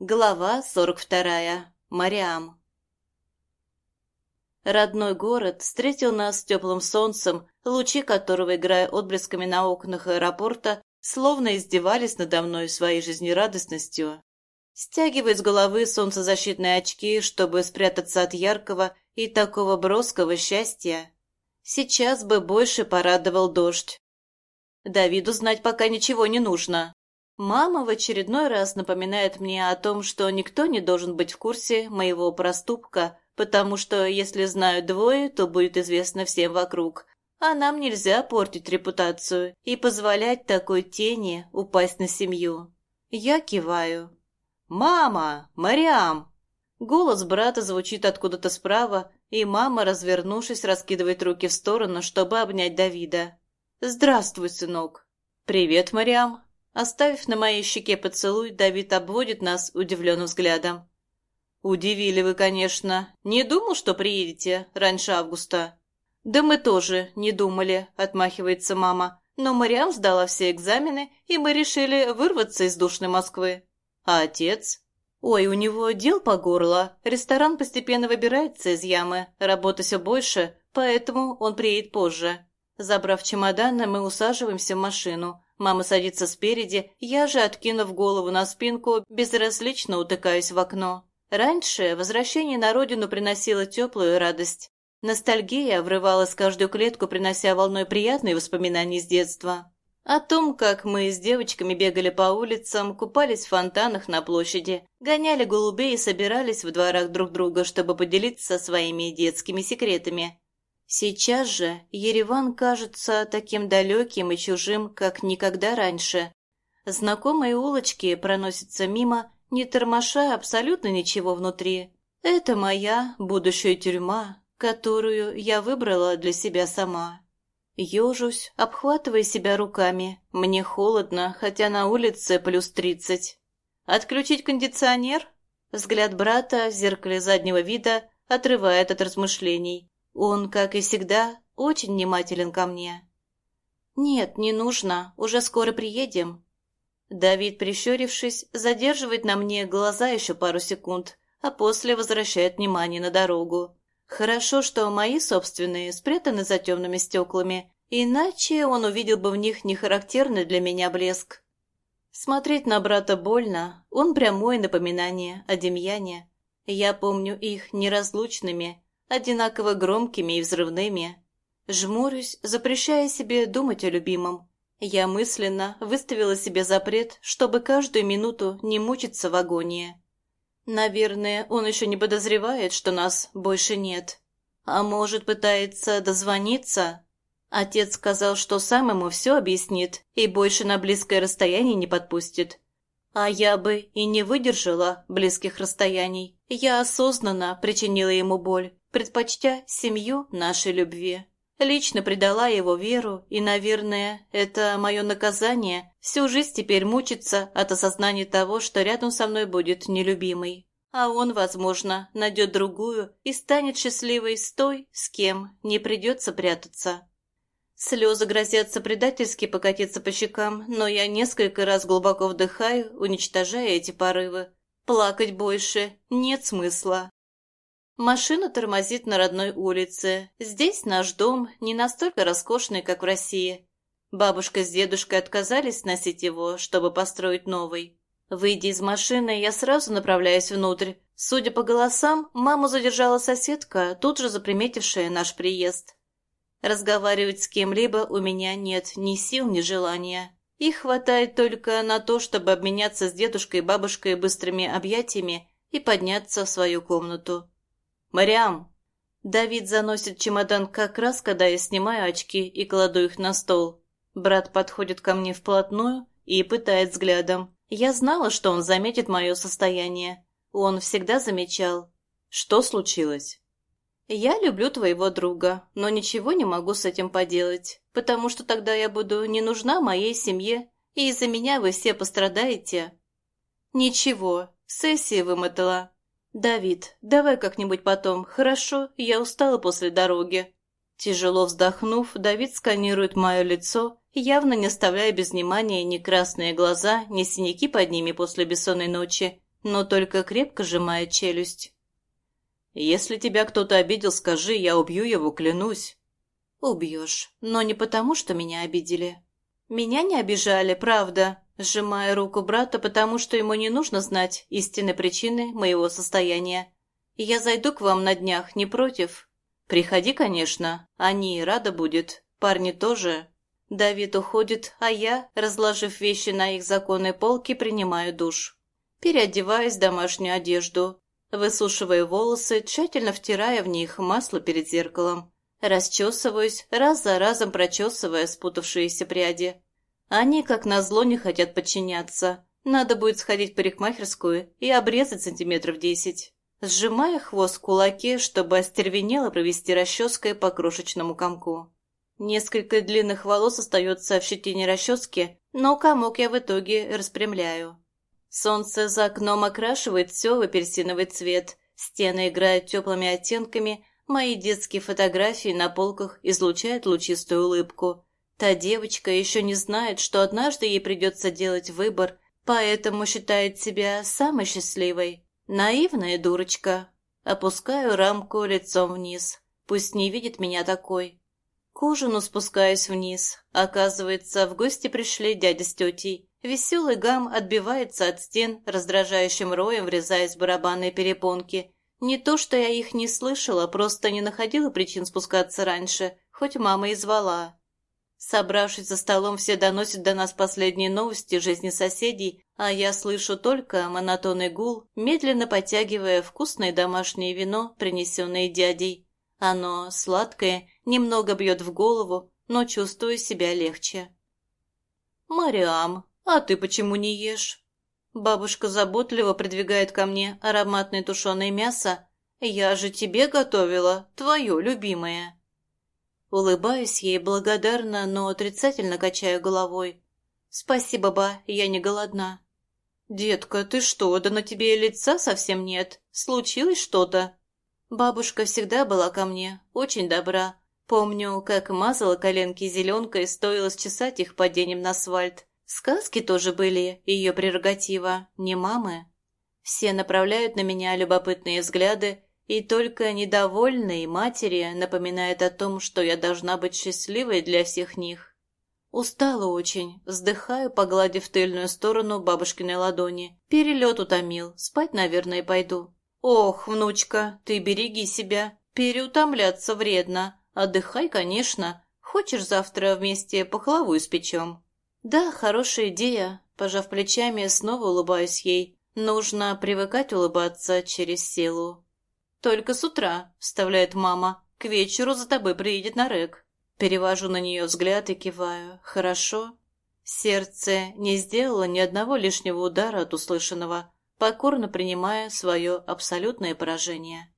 Глава 42. Мариам. Родной город встретил нас теплым солнцем, лучи которого, играя отблесками на окнах аэропорта, словно издевались надо мной своей жизнерадостностью. Стягивая с головы солнцезащитные очки, чтобы спрятаться от яркого и такого броского счастья. Сейчас бы больше порадовал дождь. Давиду знать пока ничего не нужно. Мама в очередной раз напоминает мне о том, что никто не должен быть в курсе моего проступка, потому что если знают двое, то будет известно всем вокруг. А нам нельзя портить репутацию и позволять такой тени упасть на семью. Я киваю. «Мама! Мариам!» Голос брата звучит откуда-то справа, и мама, развернувшись, раскидывает руки в сторону, чтобы обнять Давида. «Здравствуй, сынок!» «Привет, Мариам!» Оставив на моей щеке поцелуй, Давид обводит нас удивленным взглядом. «Удивили вы, конечно. Не думал, что приедете раньше августа?» «Да мы тоже не думали», — отмахивается мама. «Но Мариам сдала все экзамены, и мы решили вырваться из душной Москвы». «А отец?» «Ой, у него дел по горло. Ресторан постепенно выбирается из ямы. Работы все больше, поэтому он приедет позже». Забрав чемоданы, мы усаживаемся в машину. Мама садится спереди, я же, откинув голову на спинку, безразлично утыкаюсь в окно. Раньше возвращение на родину приносило теплую радость. Ностальгия врывалась каждую клетку, принося волной приятные воспоминания с детства. О том, как мы с девочками бегали по улицам, купались в фонтанах на площади, гоняли голубей и собирались в дворах друг друга, чтобы поделиться своими детскими секретами. Сейчас же Ереван кажется таким далеким и чужим, как никогда раньше. Знакомые улочки проносятся мимо, не тормоша абсолютно ничего внутри. Это моя будущая тюрьма, которую я выбрала для себя сама. Ёжусь, обхватывая себя руками. Мне холодно, хотя на улице плюс тридцать. Отключить кондиционер? Взгляд брата в зеркале заднего вида отрывает от размышлений. Он, как и всегда, очень внимателен ко мне. «Нет, не нужно, уже скоро приедем». Давид, прищурившись, задерживает на мне глаза еще пару секунд, а после возвращает внимание на дорогу. Хорошо, что мои собственные спрятаны за темными стеклами, иначе он увидел бы в них нехарактерный для меня блеск. Смотреть на брата больно, он прямое напоминание о Демьяне. Я помню их неразлучными, одинаково громкими и взрывными. Жмурюсь, запрещая себе думать о любимом. Я мысленно выставила себе запрет, чтобы каждую минуту не мучиться в агонии. Наверное, он еще не подозревает, что нас больше нет. А может, пытается дозвониться? Отец сказал, что сам ему все объяснит и больше на близкое расстояние не подпустит. А я бы и не выдержала близких расстояний. Я осознанно причинила ему боль, предпочтя семью нашей любви. Лично предала его веру, и, наверное, это мое наказание всю жизнь теперь мучиться от осознания того, что рядом со мной будет нелюбимый. А он, возможно, найдет другую и станет счастливой с той, с кем не придется прятаться. Слезы грозятся предательски покатиться по щекам, но я несколько раз глубоко вдыхаю, уничтожая эти порывы. Плакать больше нет смысла. Машина тормозит на родной улице. Здесь наш дом не настолько роскошный, как в России. Бабушка с дедушкой отказались сносить его, чтобы построить новый. Выйдя из машины, я сразу направляюсь внутрь. Судя по голосам, маму задержала соседка, тут же заприметившая наш приезд. Разговаривать с кем-либо у меня нет ни сил, ни желания. Их хватает только на то, чтобы обменяться с дедушкой и бабушкой быстрыми объятиями и подняться в свою комнату. «Мариам!» Давид заносит чемодан как раз, когда я снимаю очки и кладу их на стол. Брат подходит ко мне вплотную и пытает взглядом. Я знала, что он заметит мое состояние. Он всегда замечал. Что случилось? Я люблю твоего друга, но ничего не могу с этим поделать, потому что тогда я буду не нужна моей семье, и из-за меня вы все пострадаете. Ничего, сессия вымотала, «Давид, давай как-нибудь потом, хорошо? Я устала после дороги». Тяжело вздохнув, Давид сканирует мое лицо, явно не оставляя без внимания ни красные глаза, ни синяки под ними после бессонной ночи, но только крепко сжимает челюсть. «Если тебя кто-то обидел, скажи, я убью его, клянусь». «Убьешь, но не потому, что меня обидели». «Меня не обижали, правда», сжимая руку брата, потому что ему не нужно знать истинной причины моего состояния. «Я зайду к вам на днях, не против?» «Приходи, конечно. Они рада будет. Парни тоже». Давид уходит, а я, разложив вещи на их законной полке, принимаю душ. Переодеваюсь в домашнюю одежду, высушивая волосы, тщательно втирая в них масло перед зеркалом. Расчесываюсь, раз за разом прочесывая спутавшиеся пряди. Они, как назло, не хотят подчиняться. Надо будет сходить в парикмахерскую и обрезать сантиметров десять. Сжимая хвост в кулаке, чтобы остервенело провести расческой по крошечному комку. Несколько длинных волос остается в щетине расчески, но комок я в итоге распрямляю. Солнце за окном окрашивает все в апельсиновый цвет, стены играют теплыми оттенками, мои детские фотографии на полках излучают лучистую улыбку. Та девочка еще не знает, что однажды ей придется делать выбор, поэтому считает себя самой счастливой. Наивная дурочка. Опускаю рамку лицом вниз. Пусть не видит меня такой. К ужину спускаюсь вниз. Оказывается, в гости пришли дядя с тетей. Веселый гам отбивается от стен, раздражающим роем врезаясь в барабанные перепонки. Не то, что я их не слышала, просто не находила причин спускаться раньше, хоть мама и звала. Собравшись за столом, все доносят до нас последние новости жизни соседей, а я слышу только монотонный гул, медленно подтягивая вкусное домашнее вино, принесенное дядей. Оно сладкое, немного бьет в голову, но чувствую себя легче. «Мариам, а ты почему не ешь?» Бабушка заботливо придвигает ко мне ароматное тушеное мясо. «Я же тебе готовила, твое любимое». Улыбаюсь ей благодарно, но отрицательно качаю головой. «Спасибо, ба, я не голодна». «Детка, ты что, да на тебе лица совсем нет? Случилось что-то?» Бабушка всегда была ко мне, очень добра. Помню, как мазала коленки зеленкой, стоило счесать их падением на асфальт. Сказки тоже были ее прерогатива, не мамы. Все направляют на меня любопытные взгляды, и только недовольные матери напоминают о том, что я должна быть счастливой для всех них. Устала очень, вздыхаю, погладив тыльную сторону бабушкиной ладони. Перелет утомил, спать, наверное, пойду. «Ох, внучка, ты береги себя. Переутомляться вредно. Отдыхай, конечно. Хочешь, завтра вместе пахлаву испечем?» «Да, хорошая идея». Пожав плечами, снова улыбаюсь ей. «Нужно привыкать улыбаться через силу». «Только с утра», — вставляет мама. «К вечеру за тобой приедет Нарек». Перевожу на нее взгляд и киваю. «Хорошо». Сердце не сделало ни одного лишнего удара от услышанного покорно принимая свое абсолютное поражение.